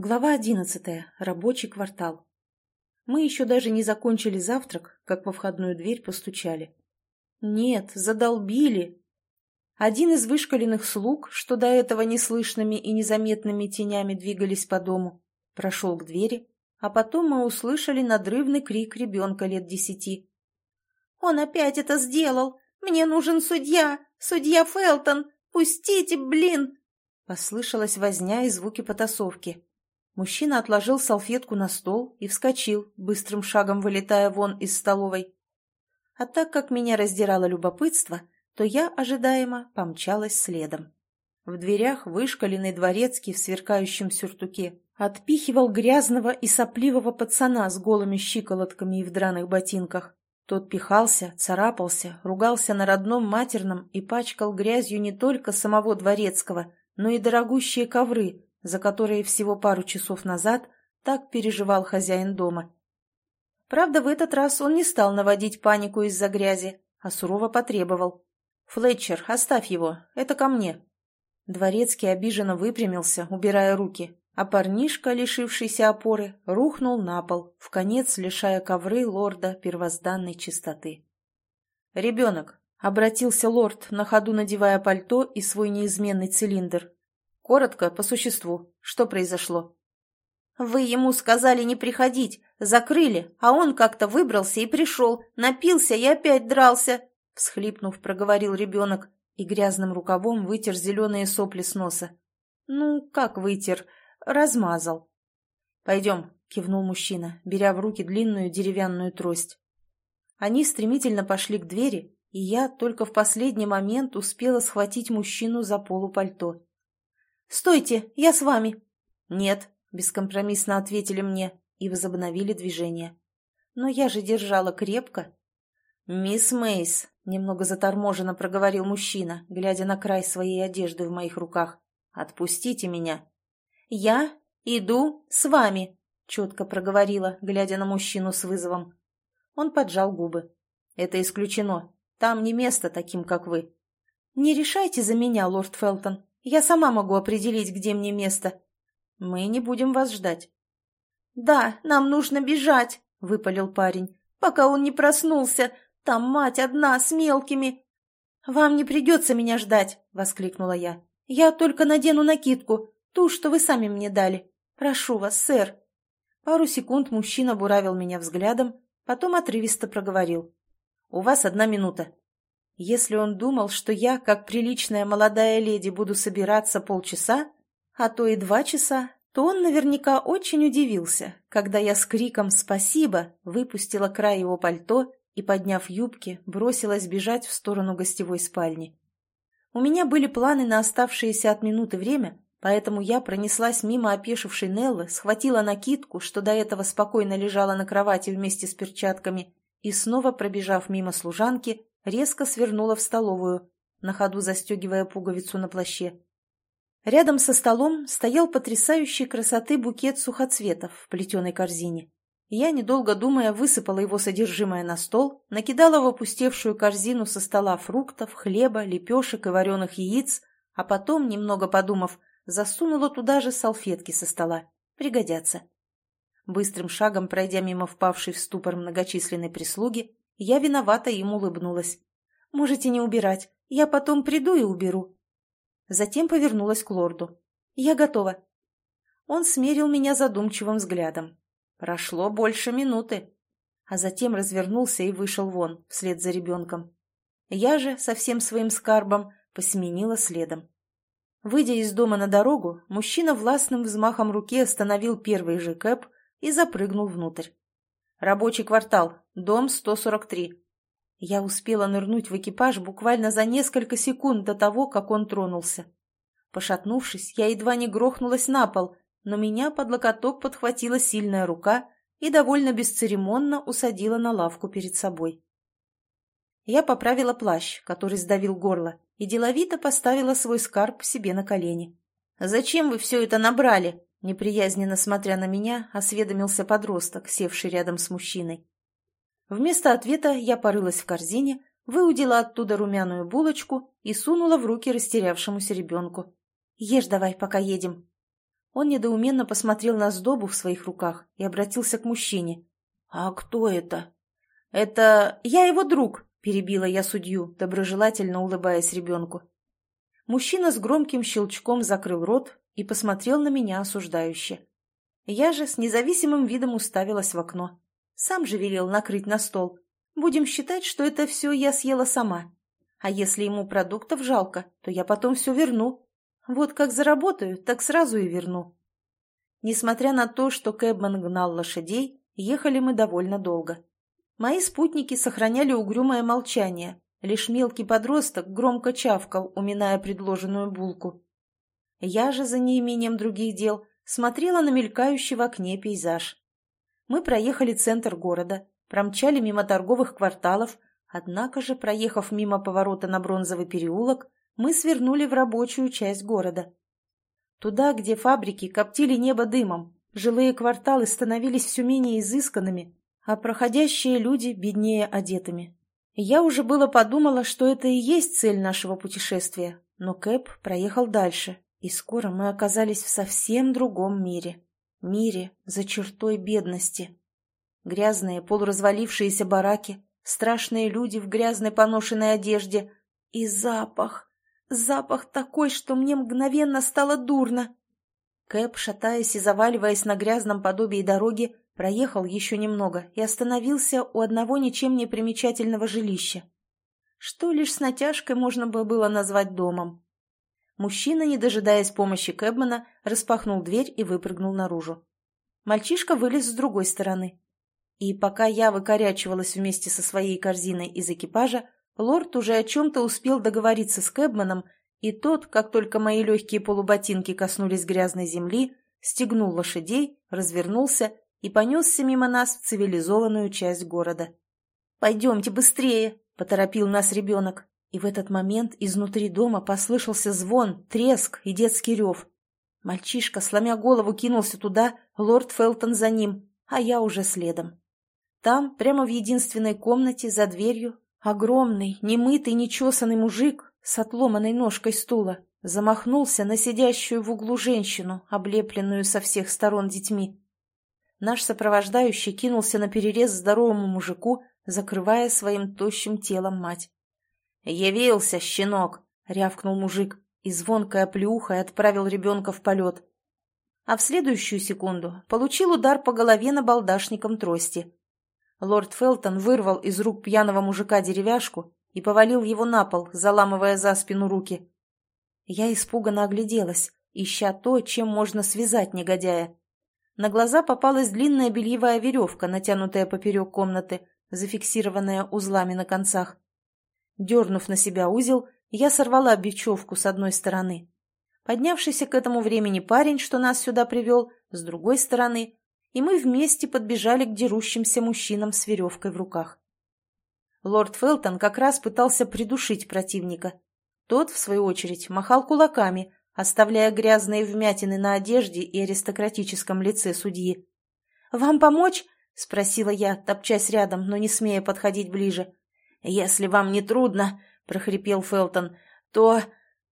Глава одиннадцатая. Рабочий квартал. Мы еще даже не закончили завтрак, как во входную дверь постучали. Нет, задолбили. Один из вышкаленных слуг, что до этого неслышными и незаметными тенями двигались по дому, прошел к двери, а потом мы услышали надрывный крик ребенка лет десяти. «Он опять это сделал! Мне нужен судья! Судья Фелтон! Пустите, блин!» Послышалась возня и звуки потасовки. Мужчина отложил салфетку на стол и вскочил, быстрым шагом вылетая вон из столовой. А так как меня раздирало любопытство, то я, ожидаемо, помчалась следом. В дверях вышкаленный дворецкий в сверкающем сюртуке отпихивал грязного и сопливого пацана с голыми щиколотками и в драных ботинках. Тот пихался, царапался, ругался на родном матерном и пачкал грязью не только самого дворецкого, но и дорогущие ковры, за которые всего пару часов назад так переживал хозяин дома. Правда, в этот раз он не стал наводить панику из-за грязи, а сурово потребовал. «Флетчер, оставь его, это ко мне». Дворецкий обиженно выпрямился, убирая руки, а парнишка, лишившийся опоры, рухнул на пол, в конец лишая ковры лорда первозданной чистоты. «Ребенок», — обратился лорд, на ходу надевая пальто и свой неизменный цилиндр, Коротко, по существу. Что произошло? «Вы ему сказали не приходить, закрыли, а он как-то выбрался и пришел, напился и опять дрался», — всхлипнув, проговорил ребенок и грязным рукавом вытер зеленые сопли с носа. «Ну, как вытер? Размазал». «Пойдем», — кивнул мужчина, беря в руки длинную деревянную трость. Они стремительно пошли к двери, и я только в последний момент успела схватить мужчину за полу пальто. «Стойте, я с вами!» «Нет», — бескомпромиссно ответили мне и возобновили движение. Но я же держала крепко. «Мисс Мейс», — немного заторможенно проговорил мужчина, глядя на край своей одежды в моих руках, — «отпустите меня». «Я иду с вами», — четко проговорила, глядя на мужчину с вызовом. Он поджал губы. «Это исключено. Там не место таким, как вы». «Не решайте за меня, лорд Фелтон», я сама могу определить, где мне место. Мы не будем вас ждать. Да, нам нужно бежать, выпалил парень, пока он не проснулся. Там мать одна с мелкими. Вам не придется меня ждать, воскликнула я. Я только надену накидку, ту, что вы сами мне дали. Прошу вас, сэр. Пару секунд мужчина буравил меня взглядом, потом отрывисто проговорил. «У вас одна минута. Если он думал, что я, как приличная молодая леди, буду собираться полчаса, а то и два часа, то он наверняка очень удивился, когда я с криком «Спасибо!» выпустила край его пальто и, подняв юбки, бросилась бежать в сторону гостевой спальни. У меня были планы на оставшееся от минуты время, поэтому я пронеслась мимо опешившей Неллы, схватила накидку, что до этого спокойно лежала на кровати вместе с перчатками, и, снова пробежав мимо служанки, резко свернула в столовую, на ходу застегивая пуговицу на плаще. Рядом со столом стоял потрясающей красоты букет сухоцветов в плетеной корзине. Я, недолго думая, высыпала его содержимое на стол, накидала в опустевшую корзину со стола фруктов, хлеба, лепешек и вареных яиц, а потом, немного подумав, засунула туда же салфетки со стола. Пригодятся. Быстрым шагом, пройдя мимо впавшей в ступор многочисленной прислуги, я виновата им улыбнулась. «Можете не убирать. Я потом приду и уберу». Затем повернулась к лорду. «Я готова». Он смерил меня задумчивым взглядом. Прошло больше минуты. А затем развернулся и вышел вон, вслед за ребенком. Я же со всем своим скарбом посеменила следом. Выйдя из дома на дорогу, мужчина властным взмахом руки остановил первый же кэп и запрыгнул внутрь. Рабочий квартал, дом 143. Я успела нырнуть в экипаж буквально за несколько секунд до того, как он тронулся. Пошатнувшись, я едва не грохнулась на пол, но меня под локоток подхватила сильная рука и довольно бесцеремонно усадила на лавку перед собой. Я поправила плащ, который сдавил горло, и деловито поставила свой скарб себе на колени. «Зачем вы все это набрали?» Неприязненно смотря на меня, осведомился подросток, севший рядом с мужчиной. Вместо ответа я порылась в корзине, выудила оттуда румяную булочку и сунула в руки растерявшемуся ребенку. «Ешь давай, пока едем». Он недоуменно посмотрел на сдобу в своих руках и обратился к мужчине. «А кто это?» «Это я его друг», — перебила я судью, доброжелательно улыбаясь ребенку. Мужчина с громким щелчком закрыл рот и посмотрел на меня осуждающе. Я же с независимым видом уставилась в окно. Сам же велел накрыть на стол. Будем считать, что это все я съела сама. А если ему продуктов жалко, то я потом все верну. Вот как заработаю, так сразу и верну. Несмотря на то, что Кэбман гнал лошадей, ехали мы довольно долго. Мои спутники сохраняли угрюмое молчание, лишь мелкий подросток громко чавкал, уминая предложенную булку. Я же, за неимением других дел, смотрела на мелькающий в окне пейзаж. Мы проехали центр города, промчали мимо торговых кварталов, однако же, проехав мимо поворота на Бронзовый переулок, мы свернули в рабочую часть города. Туда, где фабрики коптили небо дымом, жилые кварталы становились все менее изысканными, а проходящие люди беднее одетыми. Я уже было подумала, что это и есть цель нашего путешествия, но Кэп проехал дальше, и скоро мы оказались в совсем другом мире. Мире за чертой бедности. Грязные полуразвалившиеся бараки, страшные люди в грязной поношенной одежде и запах. Запах такой, что мне мгновенно стало дурно. Кэп, шатаясь и заваливаясь на грязном подобии дороги, проехал еще немного и остановился у одного ничем не примечательного жилища. Что лишь с натяжкой можно было назвать домом. Мужчина, не дожидаясь помощи Кэбмана, распахнул дверь и выпрыгнул наружу. Мальчишка вылез с другой стороны. И пока я выкорячивалась вместе со своей корзиной из экипажа, Лорд уже о чем-то успел договориться с Кэбманом, и тот, как только мои легкие полуботинки коснулись грязной земли, стегнул лошадей, развернулся и понесся мимо нас в цивилизованную часть города. «Пойдемте быстрее!» — поторопил нас ребенок. И в этот момент изнутри дома послышался звон, треск и детский рев. Мальчишка, сломя голову, кинулся туда, лорд Фелтон за ним, а я уже следом. Там, прямо в единственной комнате, за дверью, Огромный, немытый, нечесанный мужик с отломанной ножкой стула замахнулся на сидящую в углу женщину, облепленную со всех сторон детьми. Наш сопровождающий кинулся на перерез здоровому мужику, закрывая своим тощим телом мать. «Явился, щенок!» — рявкнул мужик и звонкой оплеухой отправил ребенка в полет. А в следующую секунду получил удар по голове на балдашником трости. Лорд Фелтон вырвал из рук пьяного мужика деревяшку и повалил его на пол, заламывая за спину руки. Я испуганно огляделась, ища то, чем можно связать негодяя. На глаза попалась длинная бельевая веревка, натянутая поперек комнаты, зафиксированная узлами на концах. Дернув на себя узел, я сорвала бечевку с одной стороны. Поднявшийся к этому времени парень, что нас сюда привел, с другой стороны, и мы вместе подбежали к дерущимся мужчинам с веревкой в руках. Лорд Фелтон как раз пытался придушить противника. Тот, в свою очередь, махал кулаками, оставляя грязные вмятины на одежде и аристократическом лице судьи. «Вам помочь?» — спросила я, топчась рядом, но не смея подходить ближе. «Если вам не трудно», — прохрипел Фелтон, — «то...»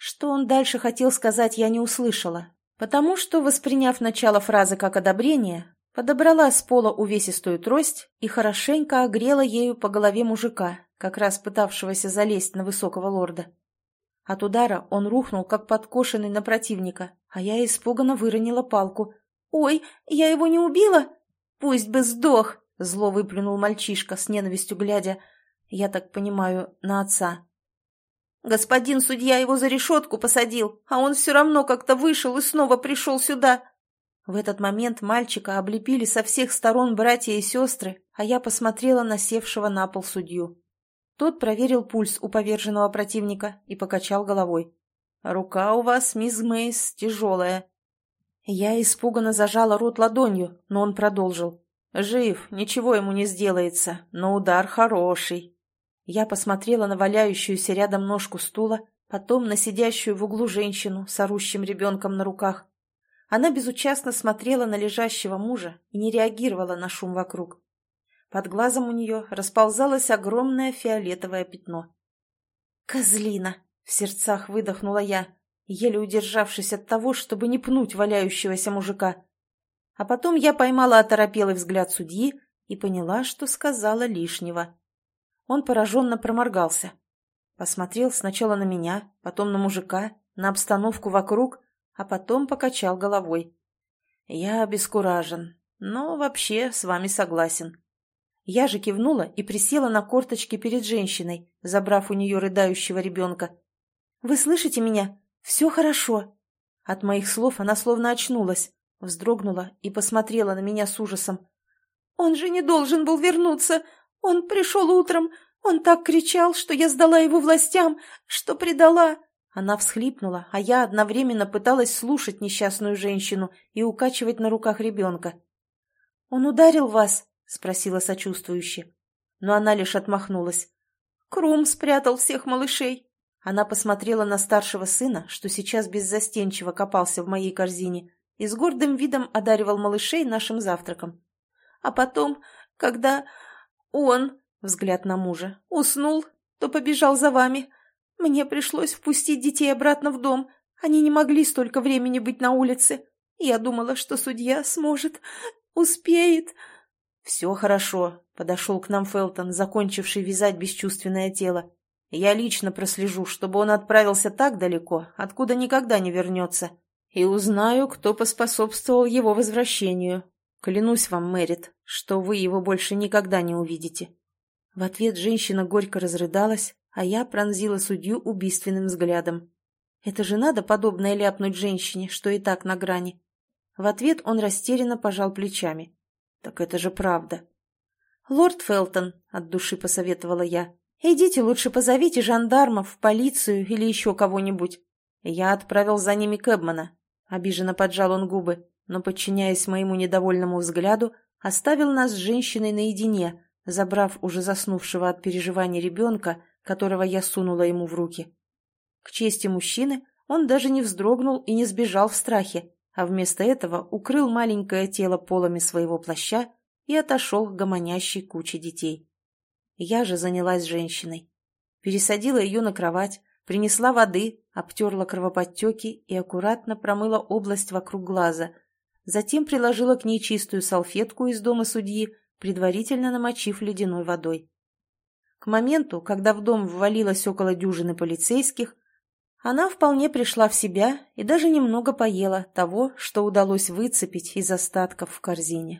Что он дальше хотел сказать, я не услышала, потому что, восприняв начало фразы как одобрение, Подобрала с пола увесистую трость и хорошенько огрела ею по голове мужика, как раз пытавшегося залезть на высокого лорда. От удара он рухнул, как подкошенный на противника, а я испуганно выронила палку. «Ой, я его не убила? Пусть бы сдох!» — зло выплюнул мальчишка, с ненавистью глядя, я так понимаю, на отца. «Господин судья его за решетку посадил, а он все равно как-то вышел и снова пришел сюда!» В этот момент мальчика облепили со всех сторон братья и сестры, а я посмотрела на севшего на пол судью. Тот проверил пульс у поверженного противника и покачал головой. «Рука у вас, мисс Мейс, тяжелая». Я испуганно зажала рот ладонью, но он продолжил. «Жив, ничего ему не сделается, но удар хороший». Я посмотрела на валяющуюся рядом ножку стула, потом на сидящую в углу женщину с орущим ребенком на руках. Она безучастно смотрела на лежащего мужа и не реагировала на шум вокруг. Под глазом у нее расползалось огромное фиолетовое пятно. «Козлина!» — в сердцах выдохнула я. еле удержавшись от того, чтобы не пнуть валяющегося мужика. А потом я поймала оторопелый взгляд судьи и поняла, что сказала лишнего. Он пораженно проморгался. Посмотрел сначала на меня, потом на мужика, на обстановку вокруг, а потом покачал головой. «Я обескуражен, но вообще с вами согласен». Я же кивнула и присела на корточки перед женщиной, забрав у нее рыдающего ребенка. «Вы слышите меня? Все хорошо». От моих слов она словно очнулась, вздрогнула и посмотрела на меня с ужасом. «Он же не должен был вернуться. Он пришел утром. Он так кричал, что я сдала его властям, что предала». Она всхлипнула, а я одновременно пыталась слушать несчастную женщину и укачивать на руках ребенка. «Он ударил вас?» — спросила сочувствующе. Но она лишь отмахнулась. «Крум спрятал всех малышей». Она посмотрела на старшего сына, что сейчас беззастенчиво копался в моей корзине, и с гордым видом одаривал малышей нашим завтраком. А потом, когда он, взгляд на мужа, уснул, то побежал за вами, мне пришлось впустить детей обратно в дом. Они не могли столько времени быть на улице. Я думала, что судья сможет, успеет. «Все хорошо», — подошел к нам Фелтон, закончивший вязать бесчувственное тело. «Я лично прослежу, чтобы он отправился так далеко, откуда никогда не вернется, и узнаю, кто поспособствовал его возвращению. Клянусь вам, Мэрит, что вы его больше никогда не увидите». В ответ женщина горько разрыдалась, а я пронзила судью убийственным взглядом. Это же надо подобное ляпнуть женщине, что и так на грани. В ответ он растерянно пожал плечами. Так это же правда. «Лорд Фелтон», — от души посоветовала я, — «идите лучше позовите жандармов, полицию или еще кого-нибудь». Я отправил за ними Кэбмана. Обиженно поджал он губы, но, подчиняясь моему недовольному взгляду, оставил нас с женщиной наедине, забрав уже заснувшего от переживаний ребенка которого я сунула ему в руки. К чести мужчины, он даже не вздрогнул и не сбежал в страхе, а вместо этого укрыл маленькое тело полами своего плаща и отошел к гомонящей куче детей. Я же занялась женщиной. Пересадила ее на кровать, принесла воды, обтерла кровоподтеки и аккуратно промыла область вокруг глаза. Затем приложила к ней чистую салфетку из дома судьи, предварительно намочив ледяной водой. К моменту, когда в дом ввалилось около дюжины полицейских, она вполне пришла в себя и даже немного поела того, что удалось выцепить из остатков в корзине.